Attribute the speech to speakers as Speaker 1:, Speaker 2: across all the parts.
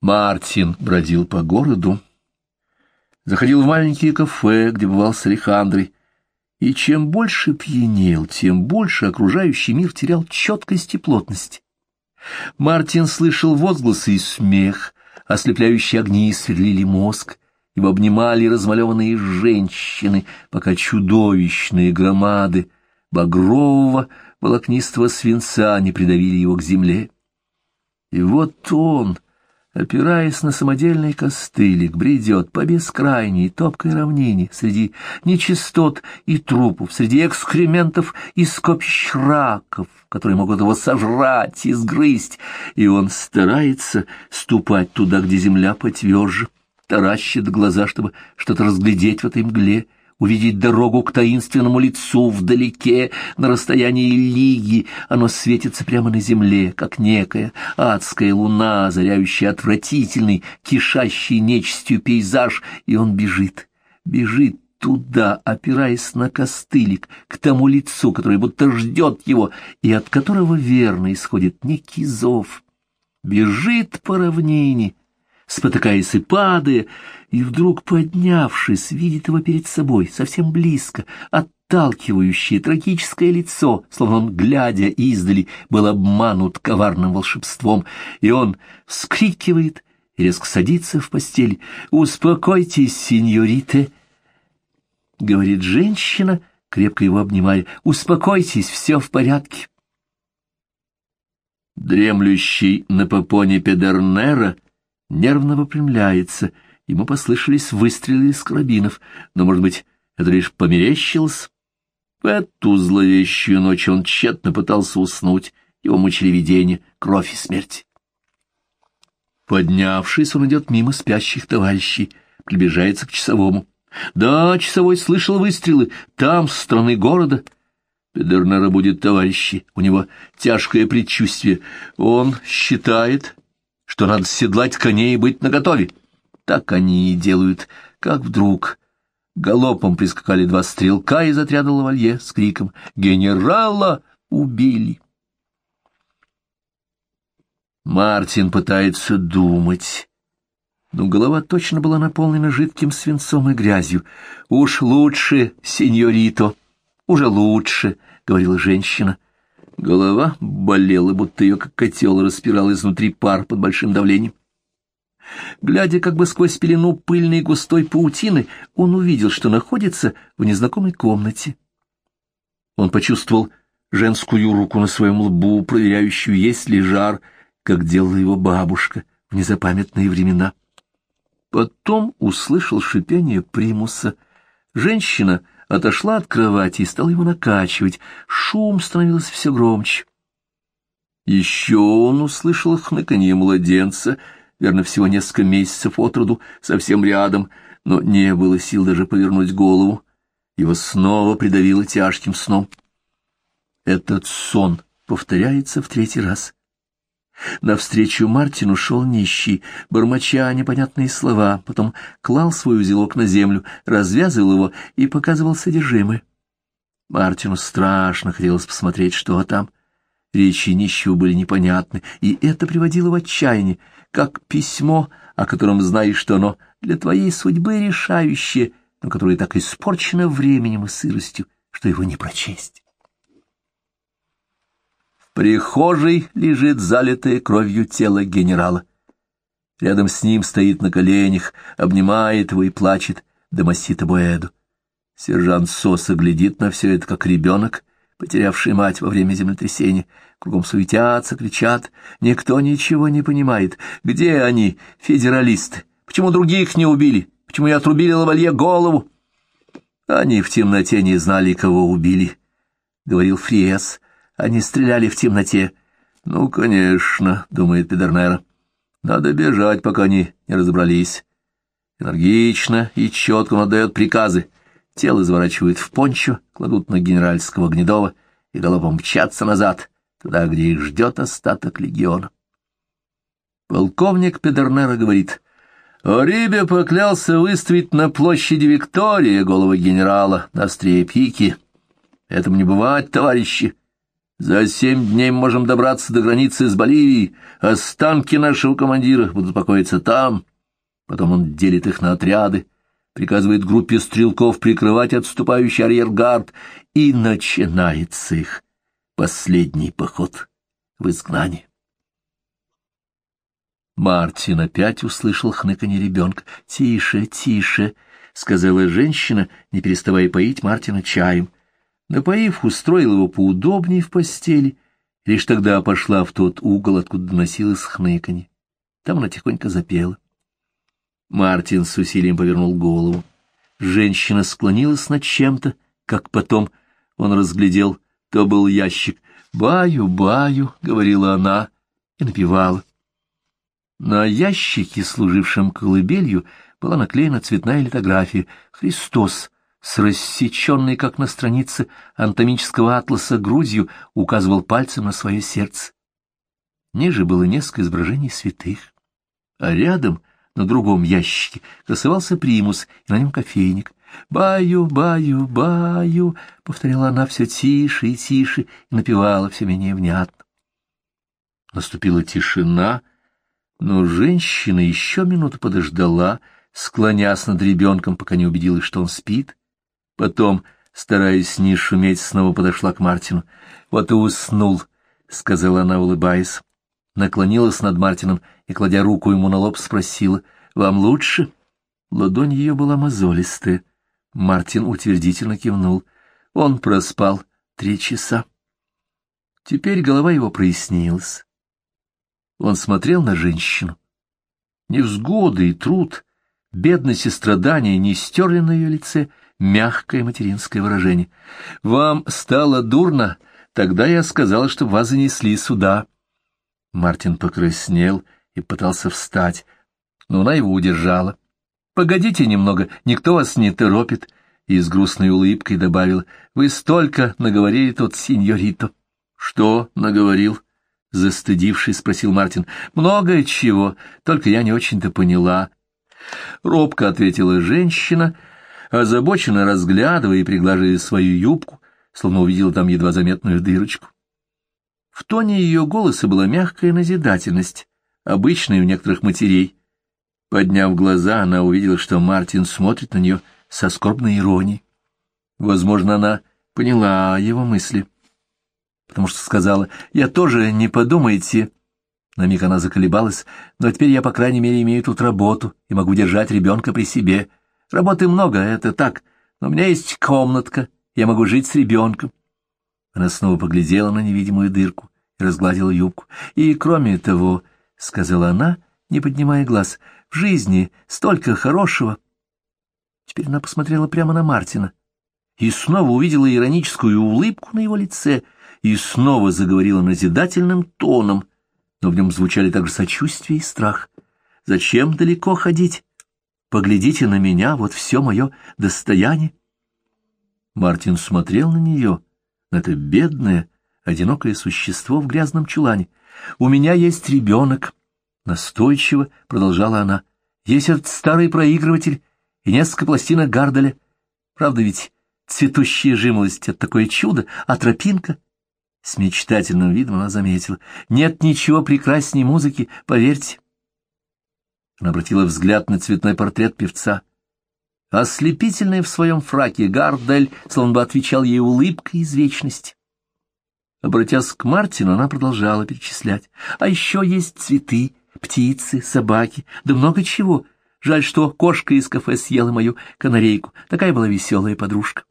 Speaker 1: Мартин бродил по городу, заходил в маленькие кафе, где бывал с Алехандрой, и чем больше пьянел, тем больше окружающий мир терял четкость и плотность. Мартин слышал возгласы и смех, ослепляющие огни сверлили мозг, его обнимали размалеванные женщины, пока чудовищные громады багрового волокнистого свинца не придавили его к земле. И вот он опираясь на самодельный костылик, бредет по бескрайней топкой равнине среди нечистот и трупов, среди экскрементов и скопищ раков, которые могут его сожрать и сгрызть, и он старается ступать туда, где земля потверже, таращит глаза, чтобы что-то разглядеть в этой мгле, увидеть дорогу к таинственному лицу вдалеке, на расстоянии лиги. Оно светится прямо на земле, как некая адская луна, озаряющая отвратительный, кишащий нечистью пейзаж, и он бежит, бежит туда, опираясь на костылик, к тому лицу, которое будто ждет его, и от которого верно исходит некий зов. Бежит по равнине, спотыкаясь и падая, и вдруг, поднявшись, видит его перед собой, совсем близко, отталкивающее трагическое лицо, словно он, глядя издали, был обманут коварным волшебством, и он вскрикивает и резко садится в постель. «Успокойтесь, сеньорите!» — говорит женщина, крепко его обнимая. «Успокойтесь, все в порядке!» Дремлющий на попоне Педернера — нервно выпрямляется. Ему послышались выстрелы из карабинов, но, может быть, это лишь померещилось? В эту зловещую ночь он тщетно пытался уснуть, его мучили видения, кровь и смерть. Поднявшись, он идет мимо спящих товарищей, приближается к часовому. Да, часовой слышал выстрелы, там, с стороны города. Педернера будет товарищи, у него тяжкое предчувствие. Он считает, что надо седлать коней и быть наготове. Так они и делают, как вдруг... Галопом прискакали два стрелка из отряда лавалье с криком «Генерала убили!». Мартин пытается думать, но голова точно была наполнена жидким свинцом и грязью. «Уж лучше, сеньорито, уже лучше», — говорила женщина. Голова болела, будто ее как котел распирал изнутри пар под большим давлением. Глядя как бы сквозь пелену пыльной густой паутины, он увидел, что находится в незнакомой комнате. Он почувствовал женскую руку на своем лбу, проверяющую, есть ли жар, как делала его бабушка в незапамятные времена. Потом услышал шипение примуса. Женщина отошла от кровати и стала его накачивать. Шум становился все громче. Еще он услышал хныканье младенца, верно, всего несколько месяцев от роду, совсем рядом, но не было сил даже повернуть голову. Его снова придавило тяжким сном. Этот сон повторяется в третий раз. Навстречу Мартину шел нищий, бормоча непонятные слова, потом клал свой узелок на землю, развязывал его и показывал содержимое. Мартину страшно хотелось посмотреть, что там. Речи нищего были непонятны, и это приводило в отчаяние, как письмо, о котором знаешь, что оно для твоей судьбы решающее, но которое так испорчено временем и сыростью, что его не прочесть прихожей лежит залитое кровью тело генерала. Рядом с ним стоит на коленях, обнимает его и плачет Домосита Буэду. Сержант Соса глядит на все это, как ребенок, потерявший мать во время землетрясения. Кругом суетятся, кричат. Никто ничего не понимает. Где они, федералисты? Почему других не убили? Почему я отрубили лавалье голову? Они в темноте не знали, кого убили, — говорил Фриес. Они стреляли в темноте. Ну, конечно, думает Педернера. Надо бежать, пока они не разобрались. Энергично и четко он отдает приказы. Тело заворачивают в пончо, кладут на генеральского Гнедова и галопом мчатся назад, туда, где их ждет остаток легиона. Полковник Педернера говорит, «Орибе поклялся выставить на площади Виктория голову генерала на острие пики. Этому не бывать, товарищи. За семь дней мы можем добраться до границы с Боливией. Останки нашего командира будут покоиться там. Потом он делит их на отряды, приказывает группе стрелков прикрывать отступающий арьергард, и начинается их последний поход в изгнание. Мартин опять услышал хныканье ребенка. «Тише, тише!» — сказала женщина, не переставая поить Мартина чаем. Напоив, устроил его поудобнее в постели, лишь тогда пошла в тот угол, откуда доносилось хныканье. Там она тихонько запела. Мартин с усилием повернул голову. Женщина склонилась над чем-то, как потом он разглядел, то был ящик. «Баю, баю», — говорила она и напевала. На ящике, служившем колыбелью, была наклеена цветная литография «Христос», с рассеченной, как на странице анатомического атласа, грудью, указывал пальцем на свое сердце. Ниже было несколько изображений святых, а рядом, на другом ящике, красовался примус, и на нем кофейник. «Баю, баю, баю», — повторяла она все тише и тише, и напевала все менее внятно. Наступила тишина, но женщина еще минуту подождала, склонясь над ребенком, пока не убедилась, что он спит, Потом, стараясь не шуметь, снова подошла к Мартину. «Вот и уснул», — сказала она, улыбаясь. Наклонилась над Мартином и, кладя руку ему на лоб, спросила, «Вам лучше?» Ладонь ее была мозолистая. Мартин утвердительно кивнул. Он проспал три часа. Теперь голова его прояснилась. Он смотрел на женщину. Невзгоды и труд, бедность и страдания не стерли на ее лице мягкое материнское выражение. «Вам стало дурно? Тогда я сказала, что вас занесли сюда». Мартин покраснел и пытался встать, но она его удержала. «Погодите немного, никто вас не торопит», и с грустной улыбкой добавила, «Вы столько наговорили тут, сеньорито». «Что наговорил?» — застыдившись, спросил Мартин. «Много чего, только я не очень-то поняла». Робко ответила женщина — озабоченно разглядывая и приглаживая свою юбку, словно увидела там едва заметную дырочку. В тоне ее голоса была мягкая назидательность, обычная у некоторых матерей. Подняв глаза, она увидела, что Мартин смотрит на нее со скорбной иронией. Возможно, она поняла его мысли, потому что сказала, «Я тоже, не подумайте». На миг она заколебалась, но теперь я, по крайней мере, имею тут работу и могу держать ребенка при себе. Работы много, это так, но у меня есть комнатка, я могу жить с ребенком. Она снова поглядела на невидимую дырку и разгладила юбку. И кроме того, — сказала она, не поднимая глаз, — в жизни столько хорошего. Теперь она посмотрела прямо на Мартина и снова увидела ироническую улыбку на его лице и снова заговорила назидательным тоном, но в нем звучали также сочувствие и страх. «Зачем далеко ходить? Поглядите на меня, вот все мое достояние. Мартин смотрел на нее, на это бедное, одинокое существо в грязном чулане. «У меня есть ребенок», — настойчиво продолжала она. «Есть этот старый проигрыватель и несколько пластинок Гардаля. Правда ведь цветущая жимолость — это такое чудо, а тропинка...» С мечтательным видом она заметила. «Нет ничего прекрасней музыки, поверьте». Она обратила взгляд на цветной портрет певца. Ослепительный в своем фраке Гардель словно бы отвечал ей улыбкой из вечности. Обратясь к Мартину, она продолжала перечислять. А еще есть цветы, птицы, собаки, да много чего. Жаль, что кошка из кафе съела мою канарейку. Такая была веселая подружка.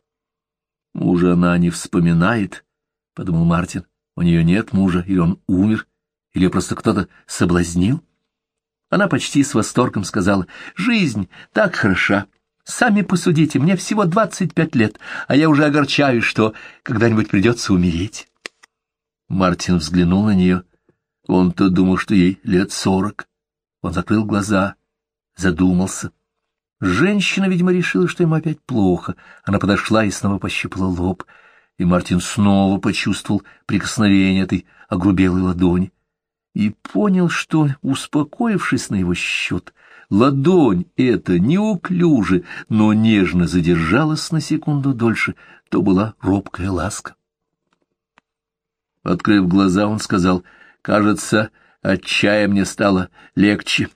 Speaker 1: Мужа она не вспоминает, — подумал Мартин. У нее нет мужа, или он умер, или просто кто-то соблазнил. Она почти с восторгом сказала, «Жизнь так хороша. Сами посудите, мне всего двадцать пять лет, а я уже огорчаюсь, что когда-нибудь придется умереть». Мартин взглянул на нее. Он-то думал, что ей лет сорок. Он закрыл глаза, задумался. Женщина, видимо, решила, что ему опять плохо. Она подошла и снова пощипала лоб, и Мартин снова почувствовал прикосновение этой огрубелой ладони и понял, что, успокоившись на его счет, ладонь эта неуклюже, но нежно задержалась на секунду дольше, то была робкая ласка. Открыв глаза, он сказал, «Кажется, от чая мне стало легче».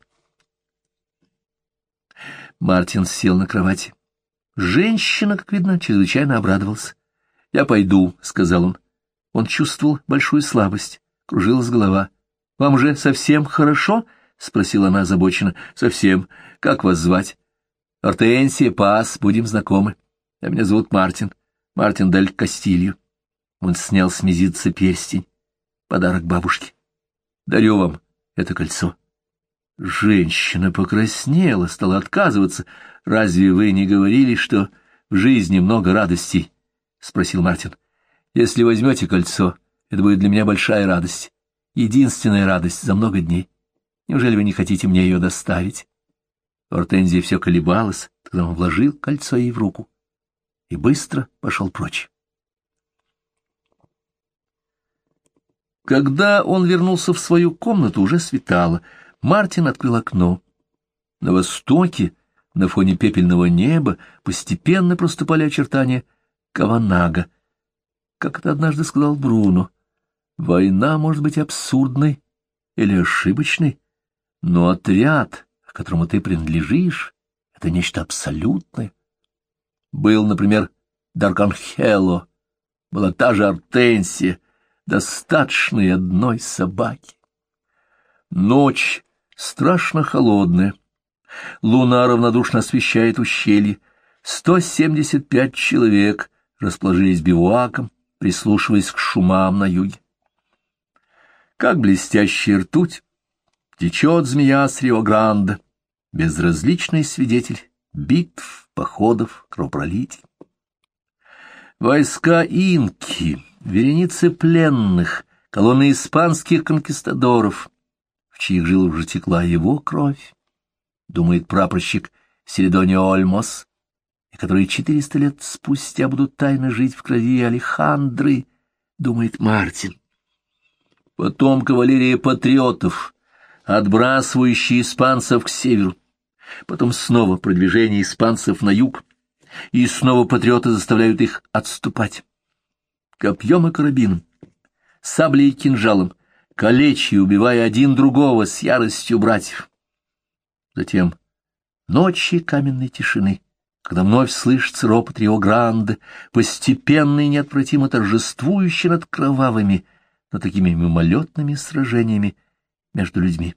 Speaker 1: Мартин сел на кровати. Женщина, как видно, чрезвычайно обрадовалась. «Я пойду», — сказал он. Он чувствовал большую слабость, кружилась голова. «Вам же совсем хорошо?» — спросила она озабоченно. «Совсем. Как вас звать?» «Ортенсия Пас, будем знакомы. А меня зовут Мартин. Мартин Дель Кастилью». Он снял с мизинца перстень. Подарок бабушке. «Дарю вам это кольцо». Женщина покраснела, стала отказываться. «Разве вы не говорили, что в жизни много радостей?» — спросил Мартин. «Если возьмете кольцо, это будет для меня большая радость. Единственная радость за много дней. Неужели вы не хотите мне ее доставить?» Ортензия все колебалась, тогда он вложил кольцо ей в руку и быстро пошел прочь. Когда он вернулся в свою комнату, уже светало. Мартин открыл окно. На востоке, на фоне пепельного неба, постепенно проступали очертания Каванага. Как это однажды сказал Бруно, война может быть абсурдной или ошибочной, но отряд, к которому ты принадлежишь, — это нечто абсолютное. Был, например, Дарканхело, была та же Артенсия, достаточно и одной собаки. Ночь страшно холодная. Луна равнодушно освещает ущелье. Сто семьдесят пять человек расположились бивуаком, прислушиваясь к шумам на юге. Как блестящая ртуть, течет змея с Рио-Гранде, безразличный свидетель битв, походов, кровопролитий. Войска инки, вереницы пленных, колонны испанских конкистадоров, в чьих жилах уже текла его кровь, думает прапорщик Селидонио Ольмос, и которые четыреста лет спустя будут тайно жить в крови Алехандры, думает Мартин. Потом кавалерия патриотов, отбрасывающие испанцев к северу, потом снова продвижение испанцев на юг, и снова патриоты заставляют их отступать. Копьем и карабином, саблей и кинжалом, калечи, убивая один другого с яростью братьев. Затем ночи каменной тишины, когда вновь слышится ропот Рио-Гранде, постепенно и неотвратимо торжествующий над кровавыми, но такими мимолетными сражениями между людьми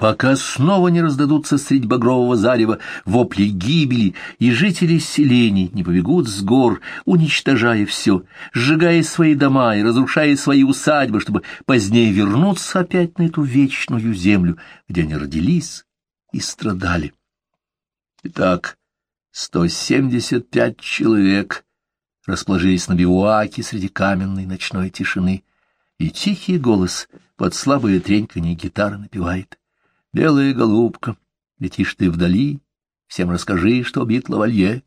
Speaker 1: пока снова не раздадутся средь багрового зарева вопли гибели, и жители селений не побегут с гор, уничтожая все, сжигая свои дома и разрушая свои усадьбы, чтобы позднее вернуться опять на эту вечную землю, где они родились и страдали. Итак, сто семьдесят пять человек расположились на бивуаке среди каменной ночной тишины, и тихий голос под слабое треньканье гитары напевает. Белая голубка, летишь ты вдали, всем расскажи, что бит лавалье.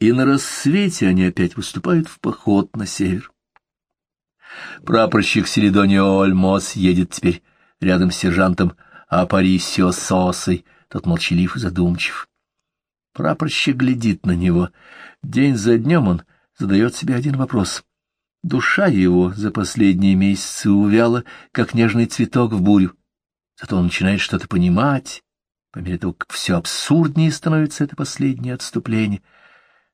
Speaker 1: И на рассвете они опять выступают в поход на север. Прапорщик Селидонио Ольмос едет теперь рядом с сержантом Апарисио Сосой, тот молчалив и задумчив. Прапорщик глядит на него. День за днем он задает себе один вопрос. Душа его за последние месяцы увяла, как нежный цветок в бурю. Зато он начинает что-то понимать, по мере того, как все абсурднее становится это последнее отступление.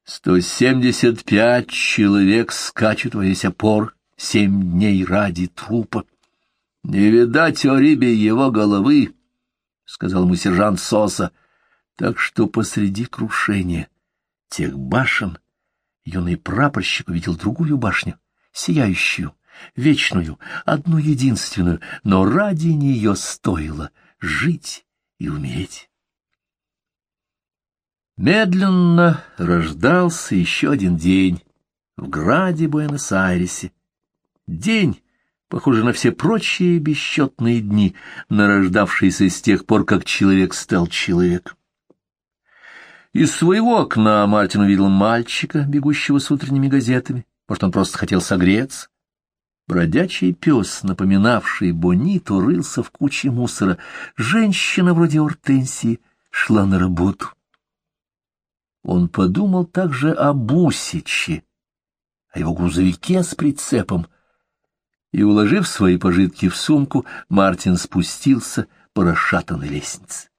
Speaker 1: Сто семьдесят пять человек скачут во весь опор, семь дней ради трупа. — Не видать о рибе его головы, — сказал ему сержант Соса. Так что посреди крушения тех башен юный прапорщик увидел другую башню, сияющую, вечную, одну единственную, но ради нее стоило жить и умереть. Медленно рождался еще один день в граде Буэнос-Айресе. День, похожий на все прочие бесчетные дни, нарождавшиеся с тех пор, как человек стал человеком. Из своего окна Мартин увидел мальчика, бегущего с утренними газетами. Может, он просто хотел согреться. Бродячий пес, напоминавший Бониту, рылся в куче мусора. Женщина вроде Ортенсии шла на работу. Он подумал также о Бусиче, о его грузовике с прицепом. И, уложив свои пожитки в сумку, Мартин спустился по расшатанной лестнице.